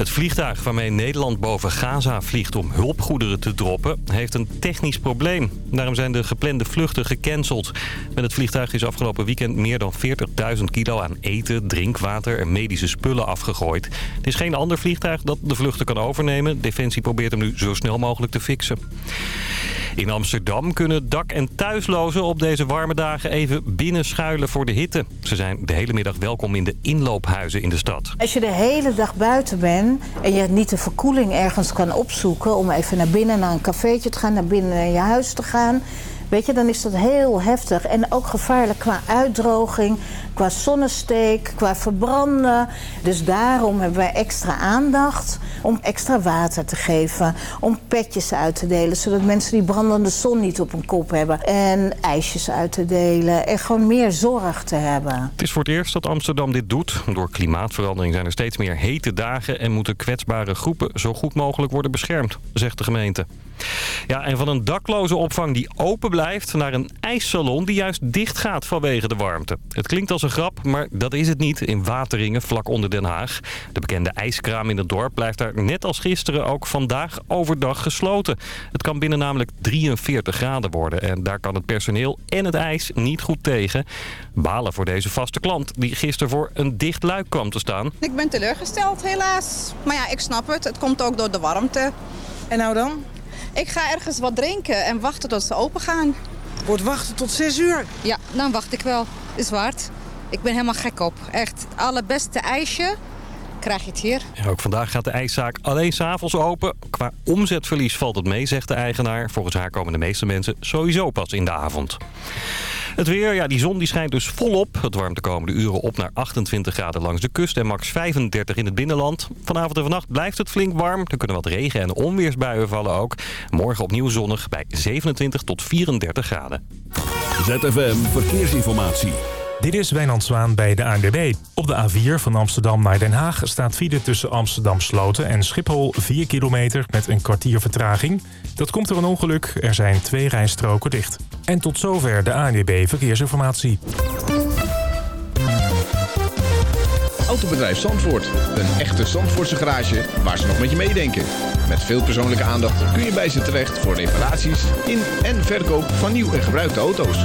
Het vliegtuig waarmee Nederland boven Gaza vliegt om hulpgoederen te droppen... heeft een technisch probleem. Daarom zijn de geplande vluchten gecanceld. Met het vliegtuig is afgelopen weekend meer dan 40.000 kilo aan eten, drinkwater en medische spullen afgegooid. Het is geen ander vliegtuig dat de vluchten kan overnemen. Defensie probeert hem nu zo snel mogelijk te fixen. In Amsterdam kunnen dak- en thuislozen op deze warme dagen even binnenschuilen voor de hitte. Ze zijn de hele middag welkom in de inloophuizen in de stad. Als je de hele dag buiten bent en je niet de verkoeling ergens kan opzoeken... om even naar binnen naar een cafeetje te gaan, naar binnen naar je huis te gaan... Weet je, dan is dat heel heftig. En ook gevaarlijk qua uitdroging, qua zonnesteek, qua verbranden. Dus daarom hebben wij extra aandacht om extra water te geven. Om petjes uit te delen, zodat mensen die brandende zon niet op hun kop hebben. En ijsjes uit te delen. En gewoon meer zorg te hebben. Het is voor het eerst dat Amsterdam dit doet. Door klimaatverandering zijn er steeds meer hete dagen... en moeten kwetsbare groepen zo goed mogelijk worden beschermd, zegt de gemeente. Ja, en van een dakloze opvang die open blijft... naar een ijssalon die juist dicht gaat vanwege de warmte. Het klinkt als een grap, maar dat is het niet in Wateringen, vlak onder Den Haag. De bekende ijskraam in het dorp blijft daar net als gisteren ook vandaag overdag gesloten. Het kan binnen namelijk 43 graden worden. En daar kan het personeel en het ijs niet goed tegen. Balen voor deze vaste klant die gisteren voor een dicht luik kwam te staan. Ik ben teleurgesteld helaas. Maar ja, ik snap het. Het komt ook door de warmte. En nou dan? Ik ga ergens wat drinken en wachten tot ze open gaan. Wordt wachten tot 6 uur? Ja, dan wacht ik wel. Is waard. Ik ben helemaal gek op. Echt, het allerbeste ijsje krijg je het hier. Ja, ook vandaag gaat de ijszaak alleen s'avonds open. Qua omzetverlies valt het mee, zegt de eigenaar. Volgens haar komen de meeste mensen sowieso pas in de avond. Het weer, ja, die zon die schijnt dus volop. Het warmt de komende uren op naar 28 graden langs de kust en max 35 in het binnenland. Vanavond en vannacht blijft het flink warm. Er kunnen wat regen- en onweersbuien vallen ook. Morgen opnieuw zonnig bij 27 tot 34 graden. ZFM Verkeersinformatie. Dit is Wijnand Zwaan bij de ANWB. Op de A4 van Amsterdam naar Den Haag staat file tussen Amsterdam Sloten en Schiphol 4 kilometer met een kwartier vertraging. Dat komt door een ongeluk. Er zijn twee rijstroken dicht. En tot zover de ANWB Verkeersinformatie. Autobedrijf Zandvoort. Een echte Zandvoortse garage waar ze nog met je meedenken. Met veel persoonlijke aandacht kun je bij ze terecht voor reparaties in en verkoop van nieuw en gebruikte auto's.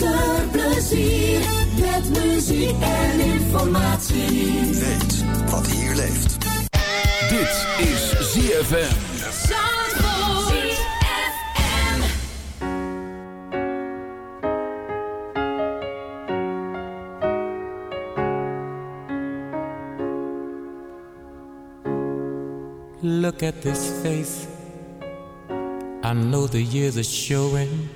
Luisterplezier met muziek en informatie. Weet wat hier leeft. Dit is ZFM. Look at this face. I know the years are showing.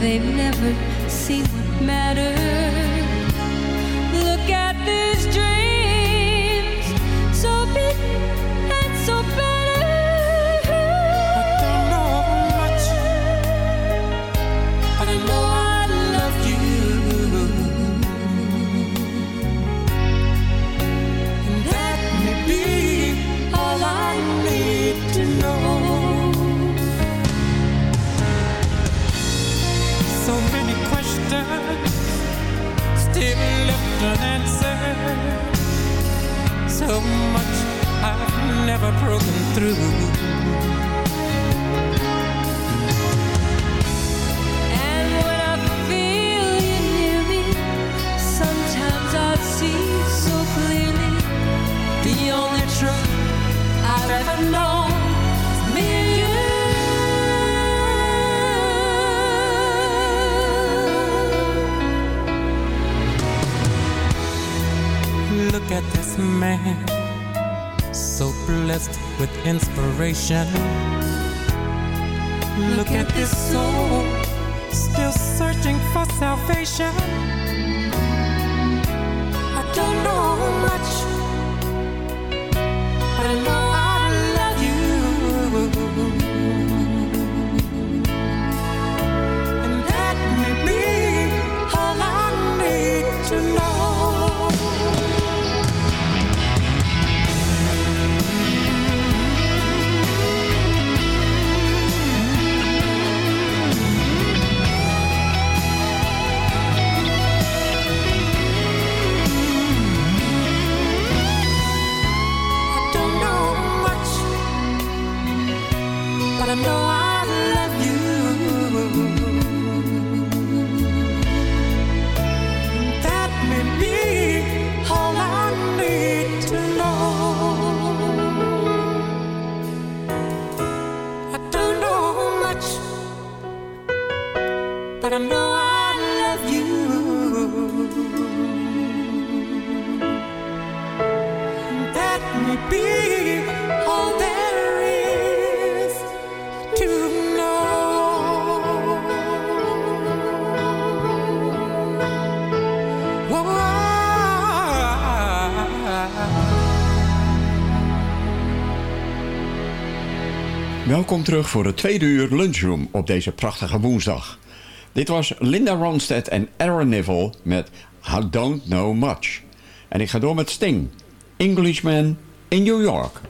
they've never seen what matters. Look at these dreams, so much I've never broken through. And when I feel you near me Sometimes I see so clearly The only truth I've ever known. Is you. Look at this man, so blessed with inspiration. Look, Look at, at this soul, still searching for salvation. I don't know much, but I know. Welkom terug voor de tweede uur lunchroom op deze prachtige woensdag. Dit was Linda Ronstadt en Aaron Neville met I Don't Know Much. En ik ga door met Sting, Englishman in New York.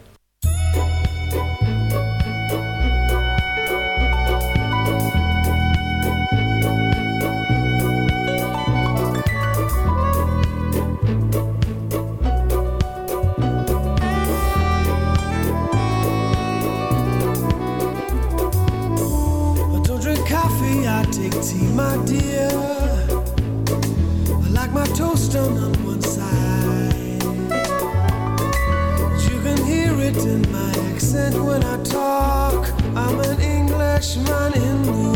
on one side. You can hear it in my accent when I talk. I'm an Englishman in the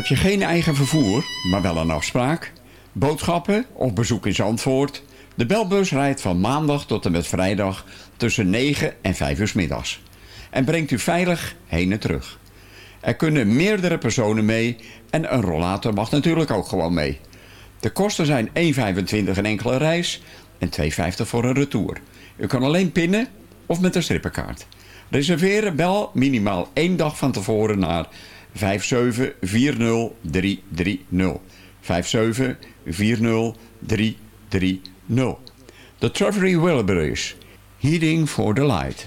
Heb je geen eigen vervoer, maar wel een afspraak? Boodschappen of bezoek in Zandvoort? De belbus rijdt van maandag tot en met vrijdag tussen 9 en 5 uur middags. En brengt u veilig heen en terug. Er kunnen meerdere personen mee en een rollator mag natuurlijk ook gewoon mee. De kosten zijn 1,25 een enkele reis en 2,50 voor een retour. U kan alleen pinnen of met een strippenkaart. Reserveren bel minimaal één dag van tevoren naar 5740330. 5740330. The Treasury Wilburys, Heading for the Light.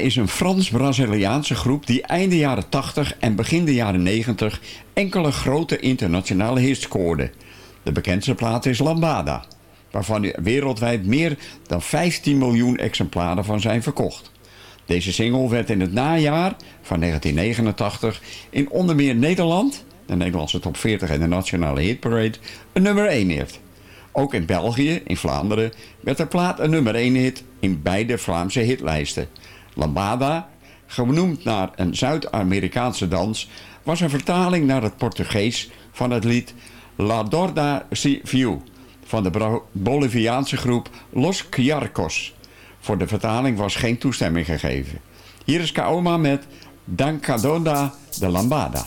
is een Frans-Braziliaanse groep die eind de jaren 80 en begin de jaren 90 enkele grote internationale hits scoorde. De bekendste plaat is Lambada, waarvan wereldwijd meer dan 15 miljoen exemplaren van zijn verkocht. Deze single werd in het najaar van 1989 in onder meer Nederland, de Nederlandse top 40 en de Nationale Hitparade, een nummer 1 hit. Ook in België, in Vlaanderen, werd de plaat een nummer 1 hit in beide Vlaamse hitlijsten. Lambada, genoemd naar een Zuid-Amerikaanse dans, was een vertaling naar het Portugees van het lied La Dorda Civil van de Boliviaanse groep Los Quiarcos. Voor de vertaling was geen toestemming gegeven. Hier is Kaoma met Dancadona de Lambada.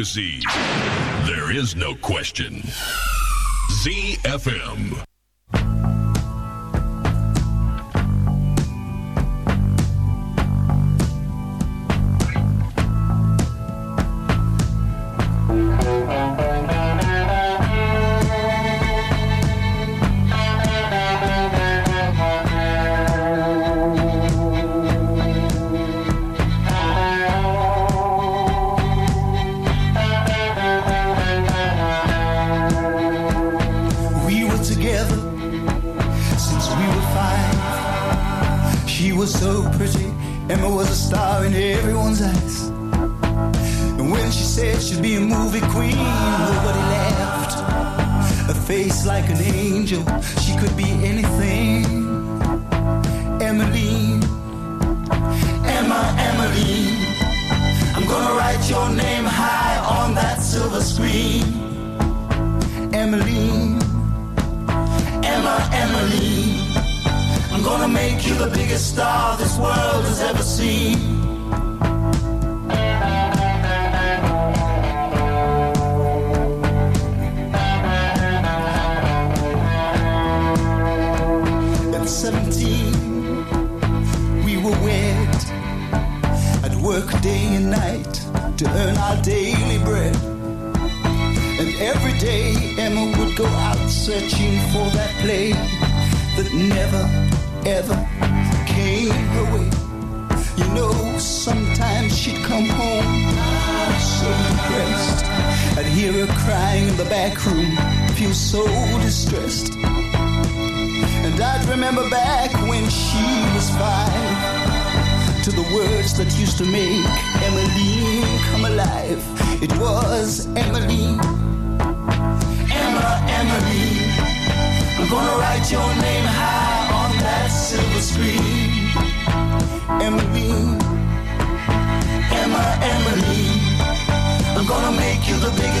Z. There is no question. ZFM.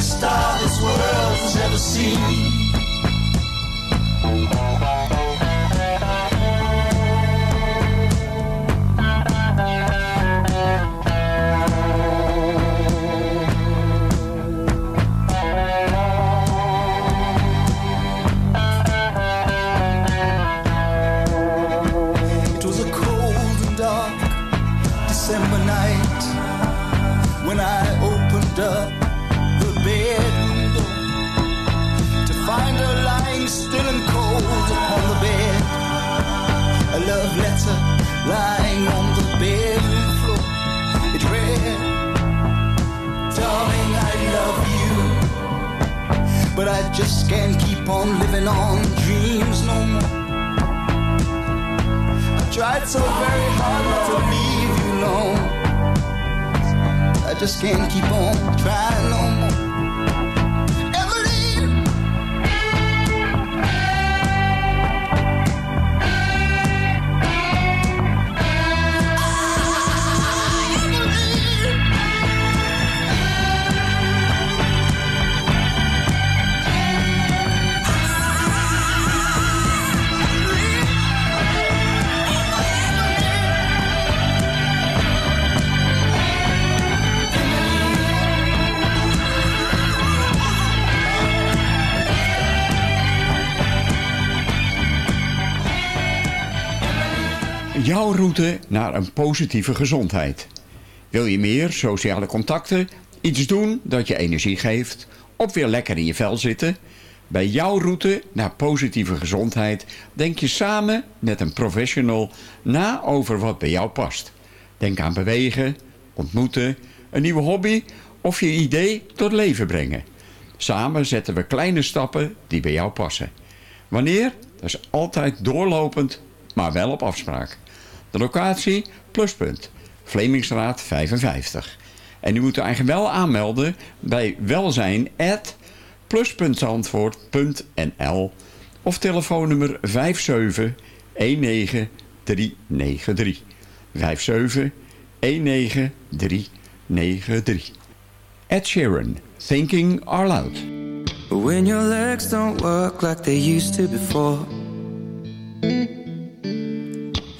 Star this world has ever seen. Just can't keep on living on dreams no more. I tried so very hard not to leave you alone. I just can't keep on trying Jouw route naar een positieve gezondheid. Wil je meer sociale contacten, iets doen dat je energie geeft of weer lekker in je vel zitten? Bij jouw route naar positieve gezondheid denk je samen met een professional na over wat bij jou past. Denk aan bewegen, ontmoeten, een nieuwe hobby of je idee tot leven brengen. Samen zetten we kleine stappen die bij jou passen. Wanneer? Dat is altijd doorlopend, maar wel op afspraak. De locatie Pluspunt, Vlemingstraat 55. En u moet u eigenlijk wel aanmelden bij welzijn@plus.zandvoort.nl of telefoonnummer 57 19393. 57 19393. Ed Sheeran, Thinking Out Loud. When your legs don't work like they used to before.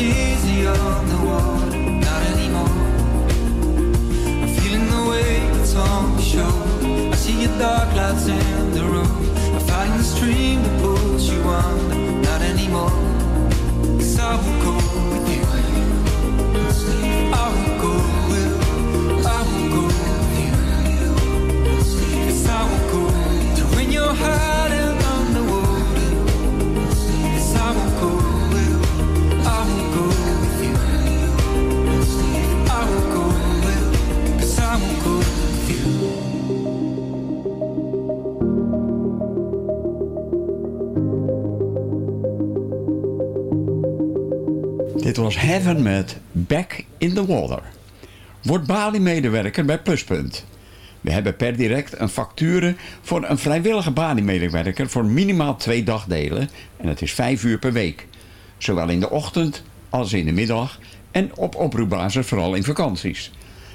easy on the water, not anymore. I'm feeling the weight that's on my shoulder. I see your dark clouds in the road. I'm fighting the stream that pulls you under, not anymore. 'Cause I will go Dit was Heaven met Back in the Water. Word Bali-medewerker bij Pluspunt. We hebben per direct een facture voor een vrijwillige Bali-medewerker voor minimaal twee dagdelen. En het is vijf uur per week. Zowel in de ochtend als in de middag en op oproepbasis vooral in vakanties.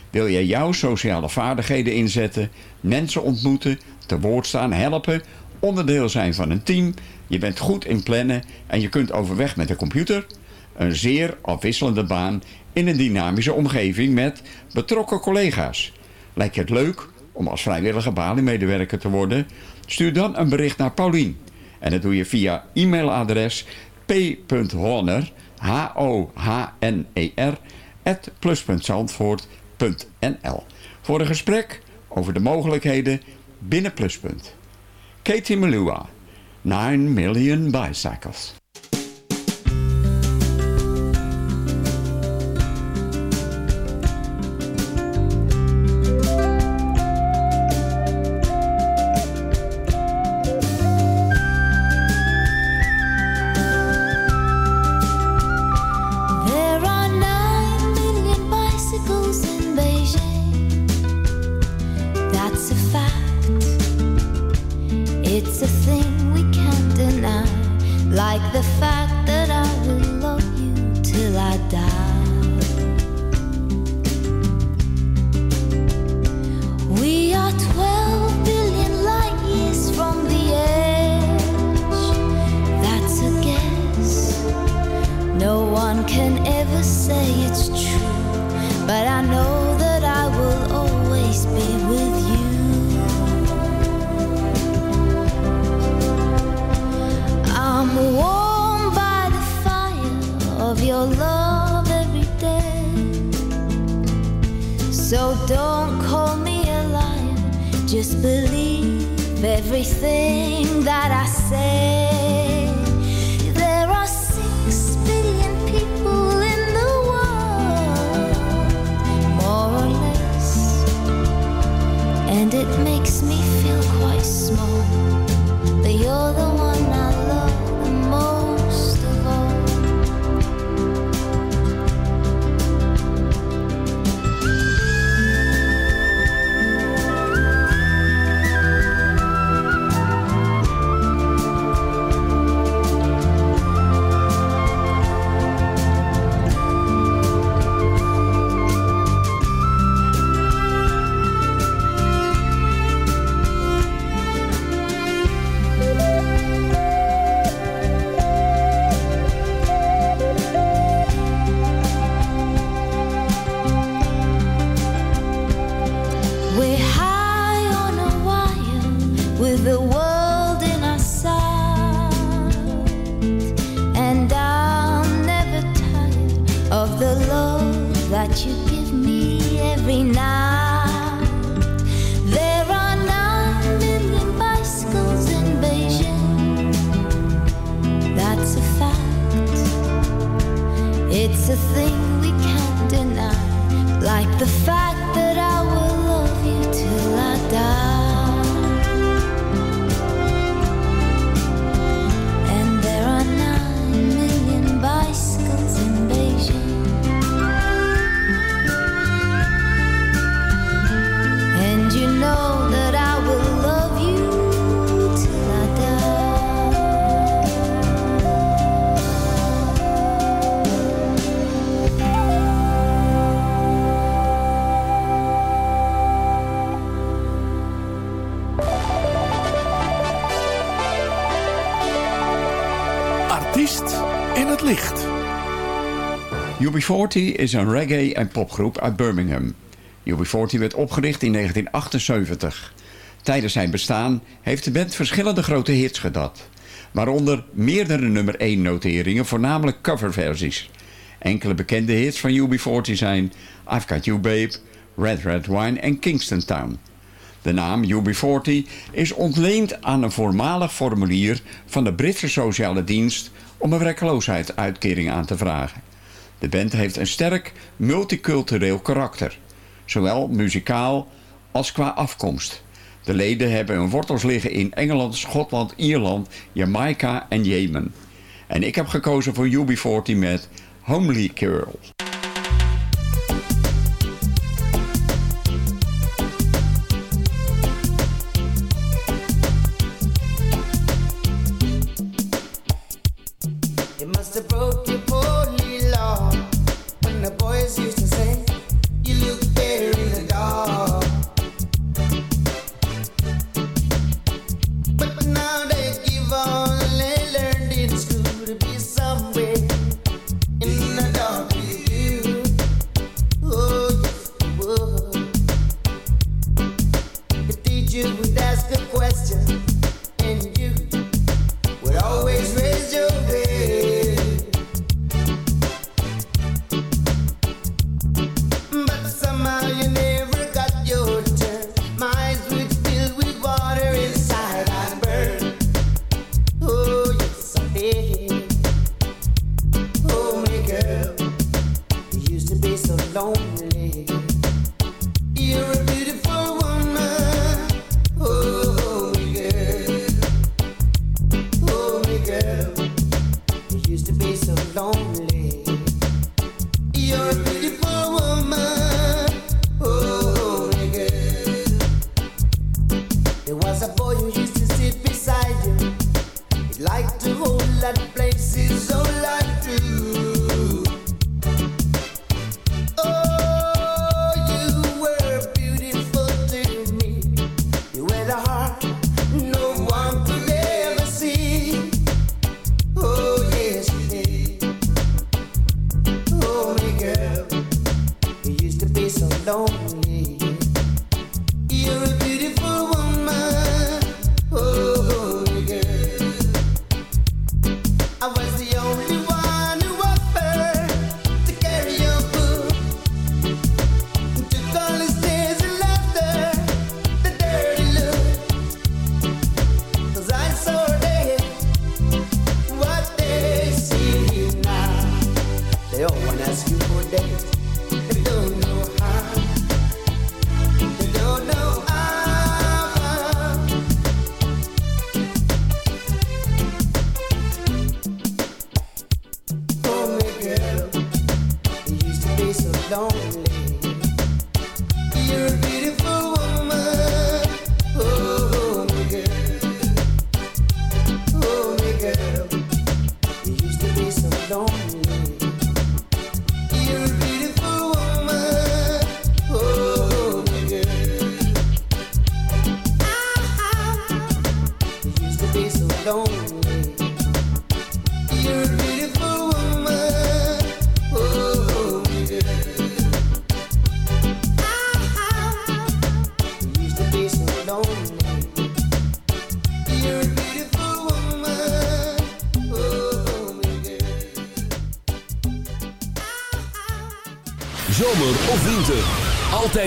Wil jij jouw sociale vaardigheden inzetten, mensen ontmoeten, te woord staan, helpen, onderdeel zijn van een team, je bent goed in plannen en je kunt overweg met de computer? Een zeer afwisselende baan in een dynamische omgeving met betrokken collega's. Lijkt het leuk om als vrijwillige Bali-medewerker te worden? Stuur dan een bericht naar Paulien. En dat doe je via e-mailadres p.honner, H-O-H-N-E-R, at plus.zandvoort.nl. Voor een gesprek over de mogelijkheden binnen Pluspunt. Katie Melua, 9 Million Bicycles. UB40 is een reggae- en popgroep uit Birmingham. UB40 werd opgericht in 1978. Tijdens zijn bestaan heeft de band verschillende grote hits gedad. Waaronder meerdere nummer 1 noteringen, voornamelijk coverversies. Enkele bekende hits van UB40 zijn I've Got You Babe, Red Red Wine en Kingston Town. De naam UB40 is ontleend aan een voormalig formulier van de Britse sociale dienst om een werkloosheidsuitkering aan te vragen. De band heeft een sterk multicultureel karakter, zowel muzikaal als qua afkomst. De leden hebben hun wortels liggen in Engeland, Schotland, Ierland, Jamaica en Jemen. En ik heb gekozen voor UB40 met Homely Girl. Lonely.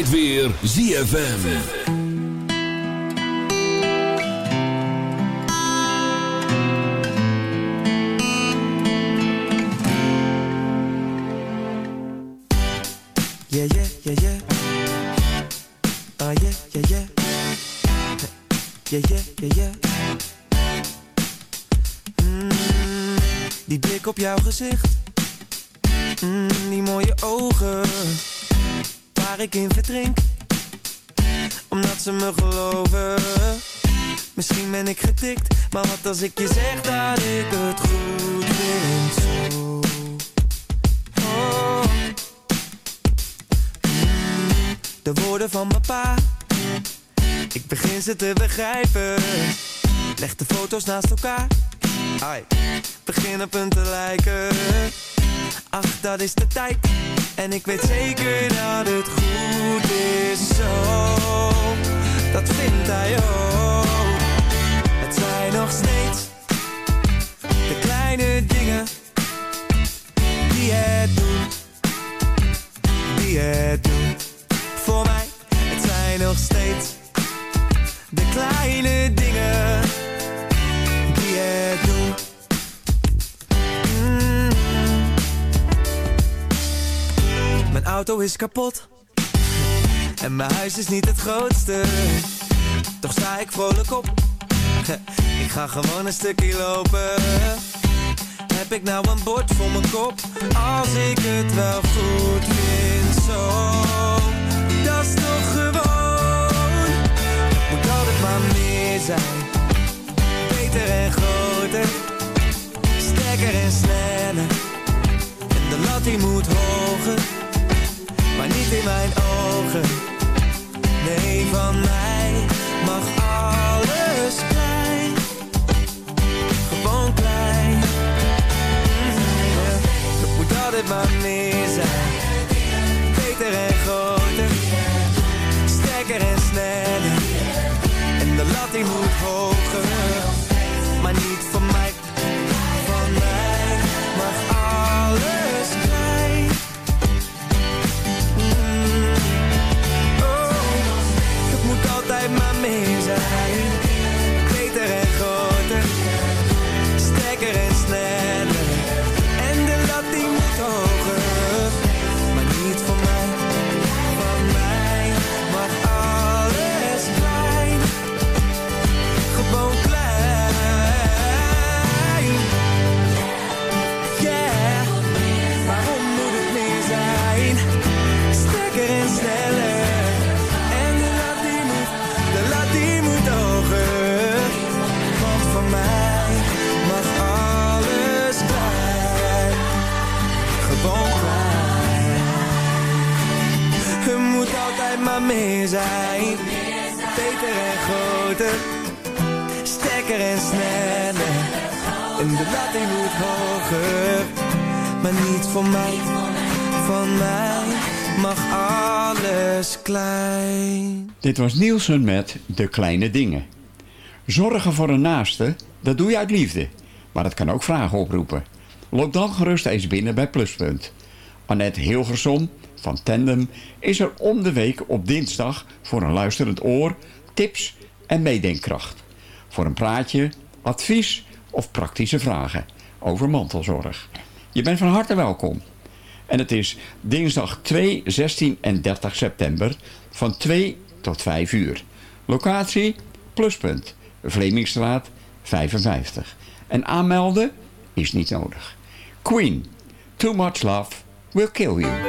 Weer ZFM. Yeah, yeah, yeah, yeah. Oh. Mm, die blik op jouw gezicht. Mm, die mooie ogen. Waar ik in verdrink. Omdat ze me geloven. Misschien ben ik getikt. Maar wat als ik je zeg dat ik het goed vind zo. Oh. De woorden van mijn pa Ik begin ze te begrijpen Leg de foto's naast elkaar Ai, begin op te lijken. Ach, dat is de tijd. En ik weet zeker dat het goed is zo. Dat vindt hij ook. Het zijn nog steeds de kleine dingen die het doen. Die het doen. Voor mij, het zijn nog steeds de kleine dingen die het doen. Mijn auto is kapot en mijn huis is niet het grootste. Toch sta ik vrolijk op. Ik ga gewoon een stukje lopen. Heb ik nou een bord voor mijn kop? Als ik het wel goed vind, zo. Dat is toch gewoon. Het moet altijd maar meer zijn. Beter en groter. Sterker en sneller. En de lat die moet hoger. Maar niet in mijn ogen. Nee, van mij mag alles klein. Gewoon klein. Het moet altijd maar meer zijn. Beter en groter. Sterker en sneller. En de lat die moet hoger. Maar niet van mij. Meer zijn. Beter en groter. Sterker en sneller. En de lat moet hoger. Maar niet van mij, van mij mag alles klein. Dit was Nielsen met De Kleine Dingen. Zorgen voor een naaste, dat doe je uit liefde. Maar het kan ook vragen oproepen. Loop dan gerust eens binnen bij Pluspunt. Annette Hilgersom van Tandem is er om de week op dinsdag voor een luisterend oor, tips en meedenkkracht. Voor een praatje, advies of praktische vragen over mantelzorg. Je bent van harte welkom. En het is dinsdag 2, 16 en 30 september van 2 tot 5 uur. Locatie Pluspunt, Vlemingstraat 55. En aanmelden is niet nodig. Queen, Too Much Love Will Kill You.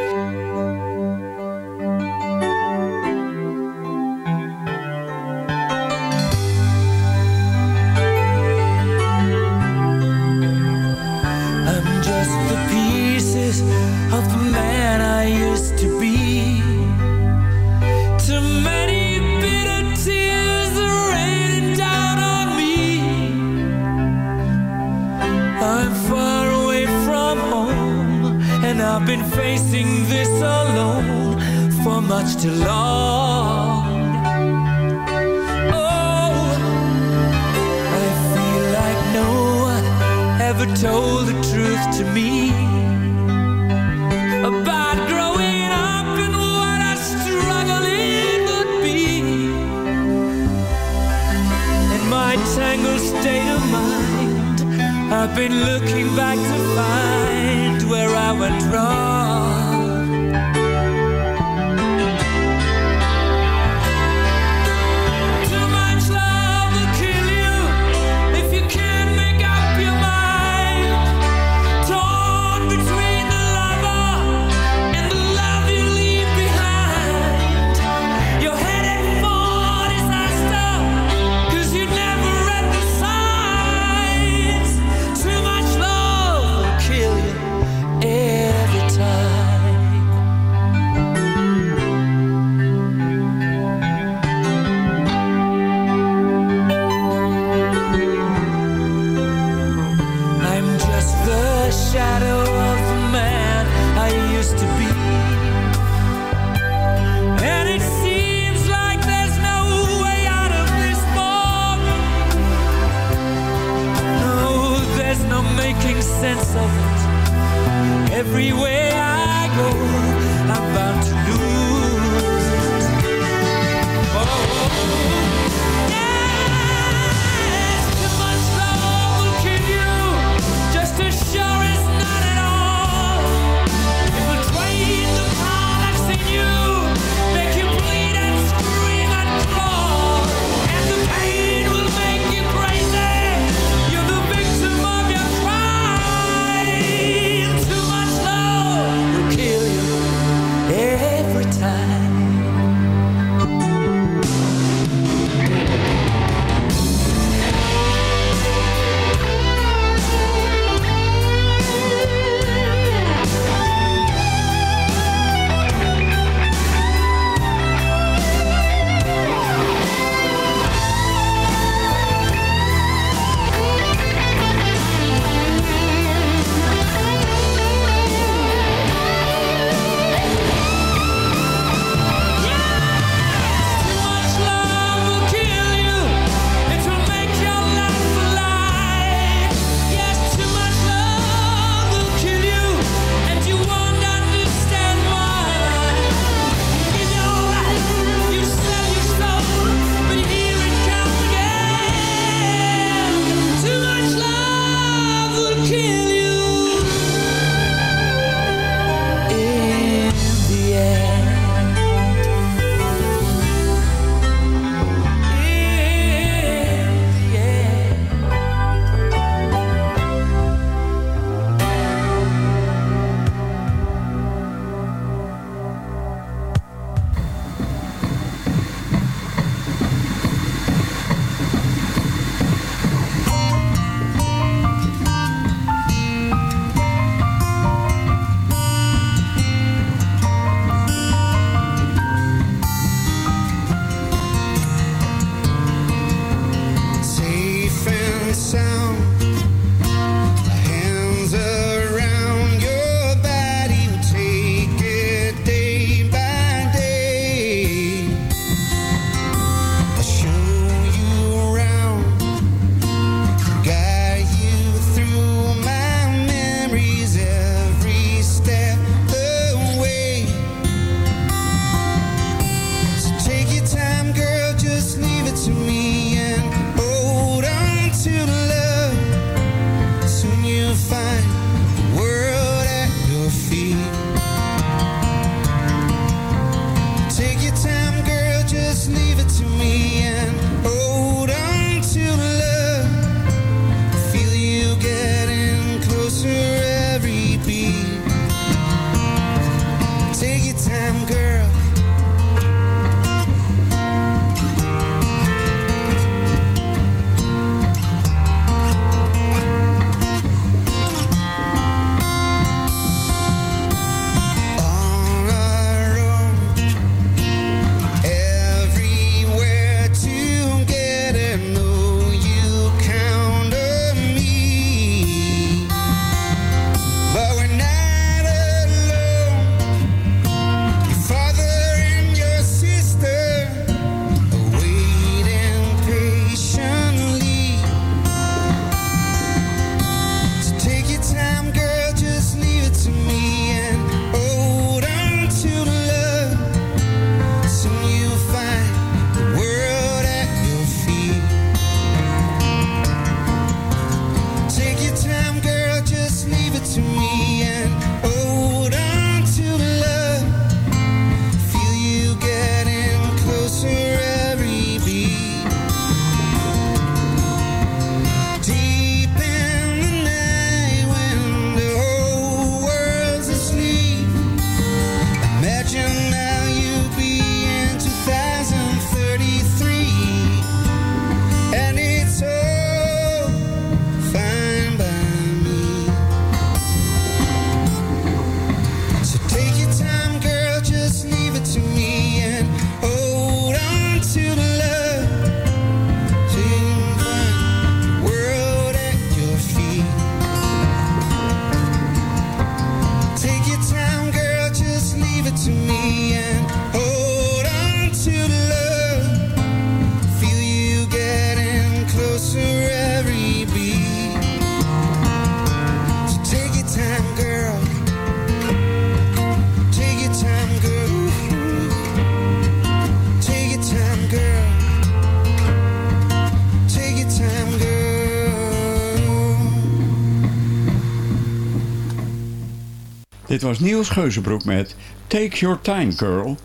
Dit was Niels Geuzenbroek met Take Your Time Girl.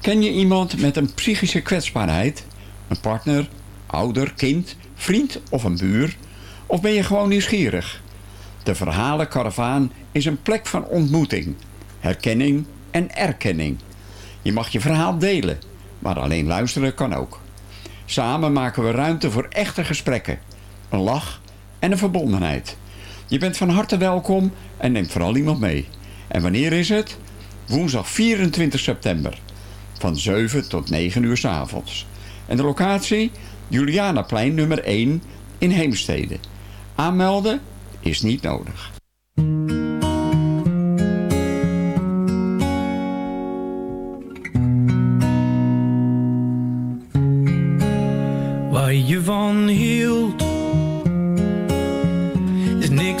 Ken je iemand met een psychische kwetsbaarheid? Een partner, ouder, kind, vriend of een buur? Of ben je gewoon nieuwsgierig? De Verhalenkaravaan is een plek van ontmoeting, herkenning en erkenning. Je mag je verhaal delen, maar alleen luisteren kan ook. Samen maken we ruimte voor echte gesprekken, een lach en een verbondenheid. Je bent van harte welkom en neem vooral iemand mee. En wanneer is het? Woensdag 24 september. Van 7 tot 9 uur 's avonds. En de locatie? Julianaplein nummer 1 in Heemstede. Aanmelden is niet nodig. Waar je van hield,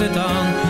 het aan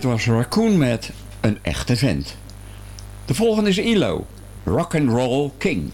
Dit was Raccoon met een echte vent. De volgende is ILO, Rock and Roll King.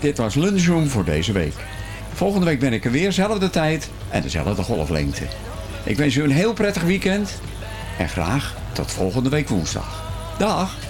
Dit was Lunchroom voor deze week. Volgende week ben ik er weer, dezelfde tijd en dezelfde golflengte. Ik wens u een heel prettig weekend en graag tot volgende week woensdag. Dag!